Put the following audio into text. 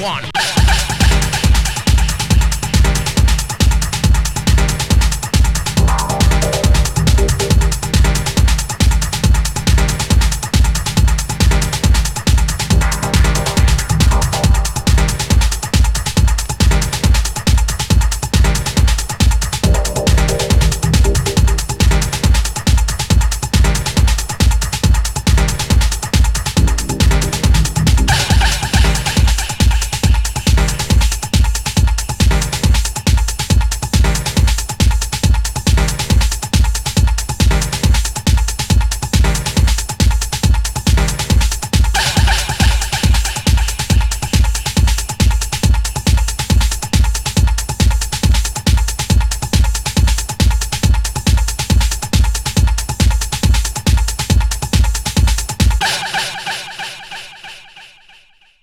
one.